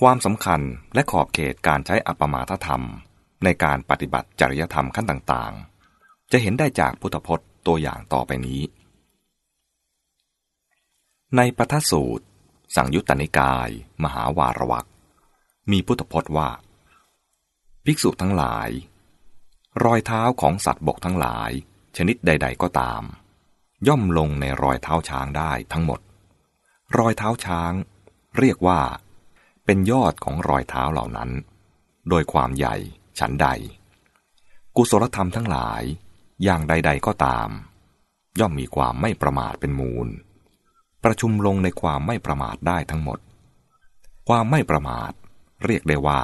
ความสำคัญและขอบเขตการใช้อัปมาทธรรม ในการปฏิบัติจริยธรรมขั้นต่างๆ จะเห็นได้จากพุทธพจน์ตัวอย่างต่อไปนี้ ในปทสูตร สังยุตตนิกาย มหาวารวักมีพุทธพจน์ว่า ภิกษุทั้งหลาย รอยเท้าของสัตว์บกทั้งหลาย ชนิดใด ๆ ก็ตาม ย่อมลงในรอยเท้าช้างได้ทั้งหมด รอยเท้าช้าง เรียกว่า เป็นยอดของรอยเท้าเหล่านั้น โดยความใหญ่ฉันใด กุศลธรรมทั้งหลาย อย่างใด ๆก็ตาม ย่อมมีความไม่ประมาทเป็นมูล ประชุมลงในความไม่ประมาทได้ทั้งหมด ความไม่ประมาทเรียกได้ว่า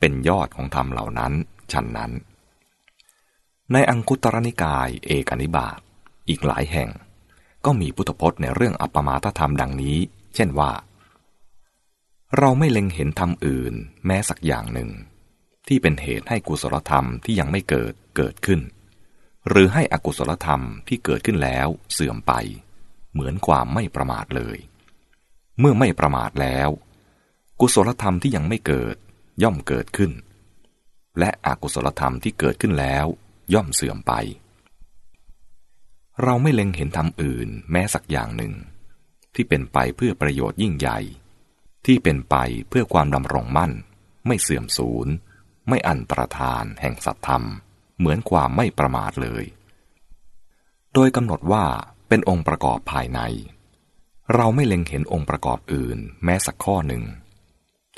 เป็นยอดของธรรมเหล่านั้นฉันนั้น ในอังคุตรนิกายเอกนิบาตอีกหลายแห่ง ก็มีพุทธพจน์ในเรื่องอัปปมาทธรรมดังนี้ เช่นว่า เราไม่เล็งเห็นธรรมอื่น แม้สักอย่างหนึ่ง ที่เป็นเหตุให้กุศลธรรมที่ยังไม่เกิดเกิดขึ้น หรือให้อกุศลธรรมที่เกิดขึ้นแล้วเสื่อมไป เหมือนความไม่ประมาทเลย เมื่อไม่ประมาทแล้ว กุศลธรรมที่ยังไม่เกิดย่อมเกิดขึ้น และอกุศลธรรมที่เกิดขึ้นแล้ว ย่อมเสื่อมไป เราไม่เล็งเห็นธรรมอื่น แม้สักอย่างหนึ่ง ที่เป็นไปเพื่อประโยชน์ยิ่งใหญ่ ที่เป็นไปเพื่อความดำรงมั่น ไม่เสื่อมสูญ ไม่อันตรธานแห่งสัตธรรม เหมือนความไม่ประมาทเลย โดยกำหนดว่าเป็นองค์ประกอบภายใน เราไม่เล็งเห็นองค์ประกอบอื่น แม้สักข้อหนึ่ง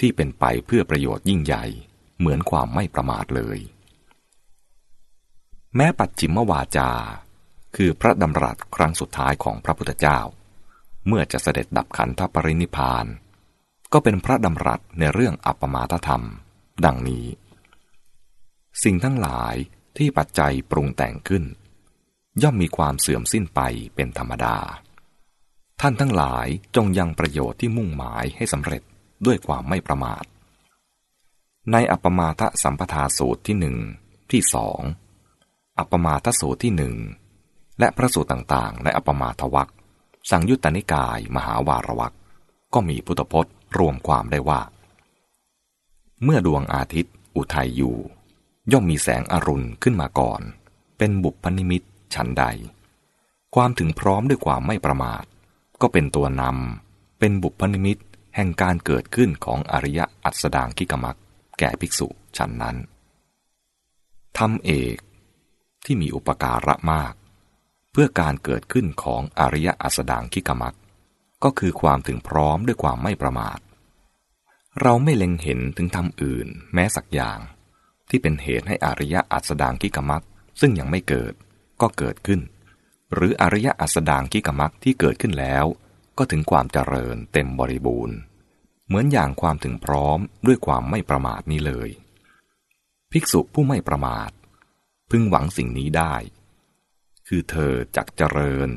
ที่เป็นไปเพื่อประโยชน์ยิ่งใหญ่ เหมือนความไม่ประมาทเลย แม้ปัจจิมวาจา คือพระดำรัสครั้งสุดท้ายของพระพุทธเจ้า เมื่อจะเสด็จดับขันธปรินิพาน ก็เป็นพระดำรัสในเรื่องอัปมาทธรรม ดังนี้ สิ่งทั้งหลายที่ปัจจัยปรุงแต่งขึ้น ย่อมมีความเสื่อมสิ้นไปเป็นธรรมดา ท่านทั้งหลายจงยังประโยชน์ที่มุ่งหมายให้สำเร็จด้วยความไม่ประมาท ในอัปมาทสัมปทาสูตรที่หนึ่งที่สองอัปมาทสูตรที่หนึ่งและพระสูตรต่างๆ ในอัปมาทวักสังยุตตนิกายมหาวารวักก็มีพุทธพจน์ รวมความได้ว่า เมื่อดวงอาทิตย์ อุทัยอยู่ ย่อมมีแสงอรุณขึ้นมาก่อน เป็นบุพนิมิตฉันใด ความถึงพร้อมด้วยความไม่ประมาท ก็เป็นตัวนำเป็นบุพนิมิตแห่งการเกิดขึ้นของอริยอัสดางกิกมักแก่ภิกษุฉันนั้นทำเอกที่มีอุปการะมาก เพื่อการเกิดขึ้นของอริยอัสดางกิกมัก ก็คือความถึงพร้อมด้วยความไม่ประมาท เราไม่เล็งเห็นถึงธรรมอื่น แม้สักอย่าง ที่เป็นเหตุให้อริยะอัสดางกิกมักซึ่งยังไม่เกิดก็เกิดขึ้น หรืออริยะอัสดางกิกมักที่เกิดขึ้นแล้ว ก็ถึงความเจริญเต็มบริบูรณ์ เหมือนอย่างความถึงพร้อมด้วยความไม่ประมาทนี้เลย ภิกษุผู้ไม่ประมาท พึงหวังสิ่งนี้ได้ คือเธอจักเจริญ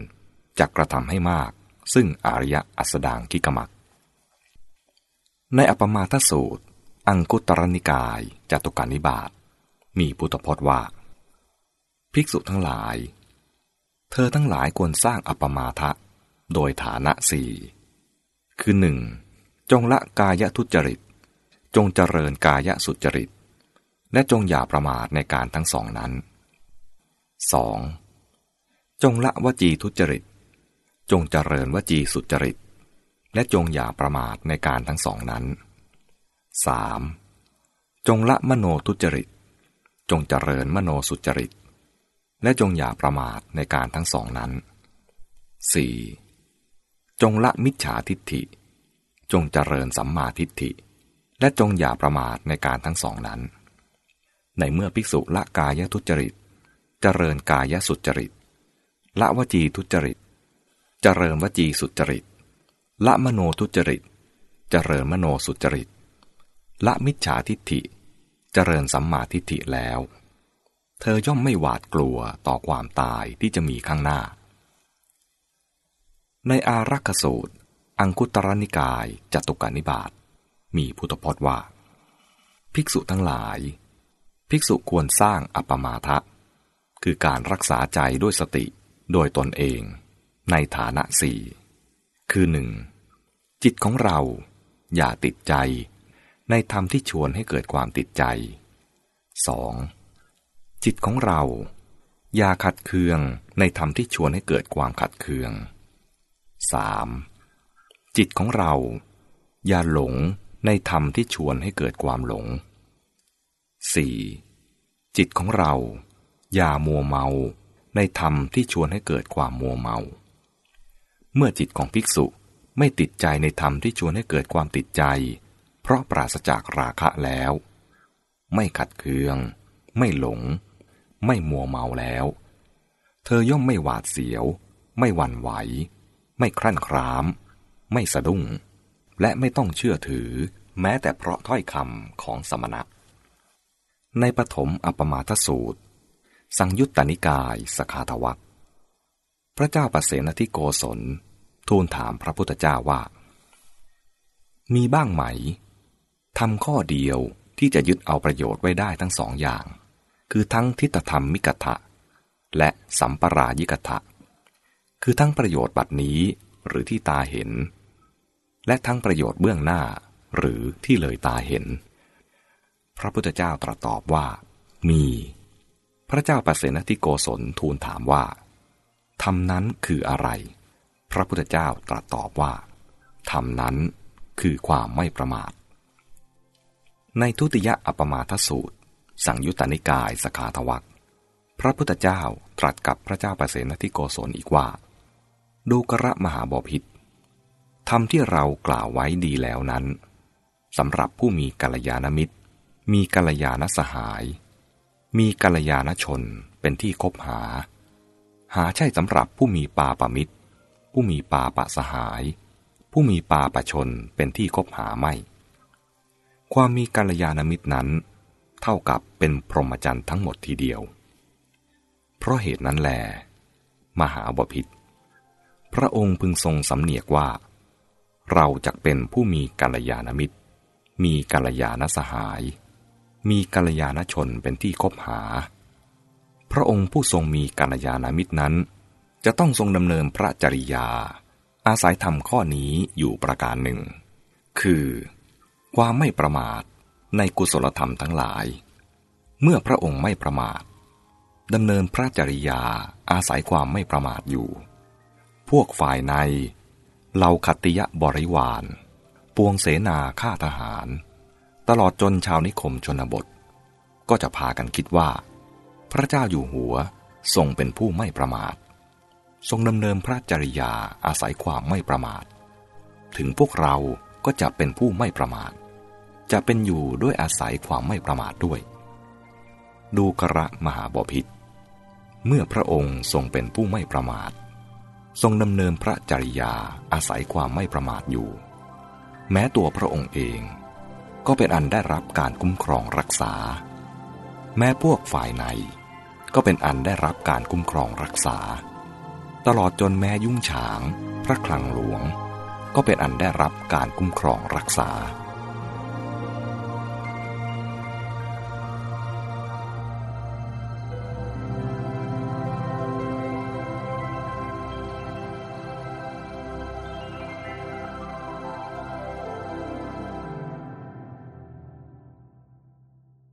จักกระทำให้มาก ซึ่งอริยอัสดางกิกมัก ในอปมาทสูตร อังคุตรนิกายจตุการนิบาตมีพุทธพจน์ว่า ภิกษุทั้งหลาย เธอทั้งหลายควรสร้างอปมาทะ โดยฐานะสี่คือหนึ่งจงละกายทุจริต จงเจริญกายสุจริต และจงอย่าประมาทในการทั้งสองนั้น 2. จงละวจีทุจริต จงเจริญวจีสุจริต และจงอย่าประมาทในการทั้งสองนั้น 3. จงละมโนทุจริต จงเจริญมโนสุจริต และจงอย่าประมาทในการทั้งสองนั้น 4. จงละมิจฉาทิฏฐิ จงเจริญสัมมาทิฏฐิ และจงอย่าประมาทในการทั้งสองนั้น ในเมื่อภิกษุละกายทุจริต เจริญกายสุจริต ละวจีทุจริต จริญวจีสุจริต ละมโนทุจริต เจริญมโนสุจริต ละมิจฉาทิฏฐิ เจริญสัมมาทิฏฐิแล้ว เธอย่อมไม่หวาดกลัวต่อความตายที่จะมีข้างหน้า ในอารักขสูตร อังคุตรนิกายจตุกานิบาตมีพุทธพจน์ว่า ภิกษุทั้งหลาย ภิกษุควรสร้างอัปมาทะ คือการรักษาใจด้วยสติโดยตนเอง ในฐานะสี่คือหนึ่งจิตของเราอย่าติดใจ ในธรรมที่ชวนให้เกิดความติดใจ 2. จิตของเรา อย่าขัดเคืองในธรรมที่ชวนให้เกิดความขัดเคือง 3. จิตของเรา อย่าหลงในธรรมที่ชวนให้เกิดความหลง 4. จิตของเรา อย่ามัวเมาในธรรมที่ชวนให้เกิดความมัวเมา เมื่อจิตของภิกษุไม่ติดใจในธรรมที่ชวนให้เกิดความติดใจ เพราะปราศจากราคะแล้ว ไม่ขัดเคือง ไม่หลง ไม่มัวเมาแล้ว เธอย่อมไม่หวาดเสียว ไม่หวั่นไหว ไม่ครั่นคราม ไม่สะดุ้ง และไม่ต้องเชื่อถือ แม้แต่เพราะถ้อยคำของสมณะ ในปฐมอัปมาทสูตร สังยุตตนิกายสขาทวัก พระเจ้าปเสนทิโกศล ทูลถามพระพุทธเจ้าว่า มีบ้างไหมทำข้อเดียวที่จะยึดเอาประโยชน์ไว้ได้ทั้งสองอย่าง คือทั้งทิฏฐธรรมมิกทะและสัมปรายิกทะคือทั้งประโยชน์บัดนี้หรือที่ตาเห็น และทั้งประโยชน์เบื้องหน้าหรือที่เลยตาเห็น พระพุทธเจ้าตรัสตอบว่า มี พระเจ้าปเสนทิโกศลทูลถามว่า ธรรมนั้นคืออะไร พระพุทธเจ้าตรัสตอบว่า ธรรมนั้นคือความไม่ประมาท ในทุติยอัปมาทสูตร สังยุตตนิกายสขาทวักพระพุทธเจ้าตรัสกับพระเจ้าปเสนทิโกศลอีกว่า ดูกระมหาบพิษธรรมที่เรากล่าวไว้ดีแล้วนั้นสำหรับผู้มีกัลยาณมิตร มีกัลยาณสหาย มีกัลยาณชนเป็นที่คบหา หาใช่สำหรับผู้มีปาปมิตร ผู้มีปาปะสหาย ผู้มีปาปะชนเป็นที่คบหาไม่ ความมีกัลยาณมิตรนั้น เท่ากับเป็นพรหมจรรย์ทั้งหมดทีเดียว เพราะเหตุนั้นแล มหาบพิษพระองค์พึงทรงสำเนียกว่า เราจะเป็นผู้มีกัลยาณมิตร มีกัลยาณสหาย มีกัลยาณชนเป็นที่คบหา พระองค์ผู้ทรงมีกัลยาณมิตรนั้น จะต้องทรงดำเนินพระจริยา อาศัยธรรมข้อนี้อยู่ประการหนึ่ง คือ ความไม่ประมาทในกุศลธรรมทั้งหลาย เมื่อพระองค์ไม่ประมาทดำเนินพระจริยาอาศัยความไม่ประมาทอยู่ พวกฝ่ายในเหล่าขัตติยะบริวาร ปวงเสนาข้าทหาร ตลอดจนชาวนิคมชนบท ก็จะพากันคิดว่า พระเจ้าอยู่หัวทรงเป็นผู้ไม่ประมาท ทรงดำเนินพระจริยาอาศัยความไม่ประมาท ถึงพวกเราก็จะเป็นผู้ไม่ประมาท จะเป็นอยู่ด้วยอาศัยความไม่ประมาทด้วย ดูกระมหาบพิษเมื่อพระองค์ทรงเป็นผู้ไม่ประมาท ทรงดำเนินพระจริยาอาศัยความไม่ประมาทอยู่ แม้ตัวพระองค์เองก็เป็นอันได้รับการคุ้มครองรักษา แม้พวกฝ่ายใน ก็เป็นอันได้รับการคุ้มครองรักษา ตลอดจนแม้ยุ่งฉาง พระคลังหลวง ก็เป็นอันได้รับการคุ้มครองรักษา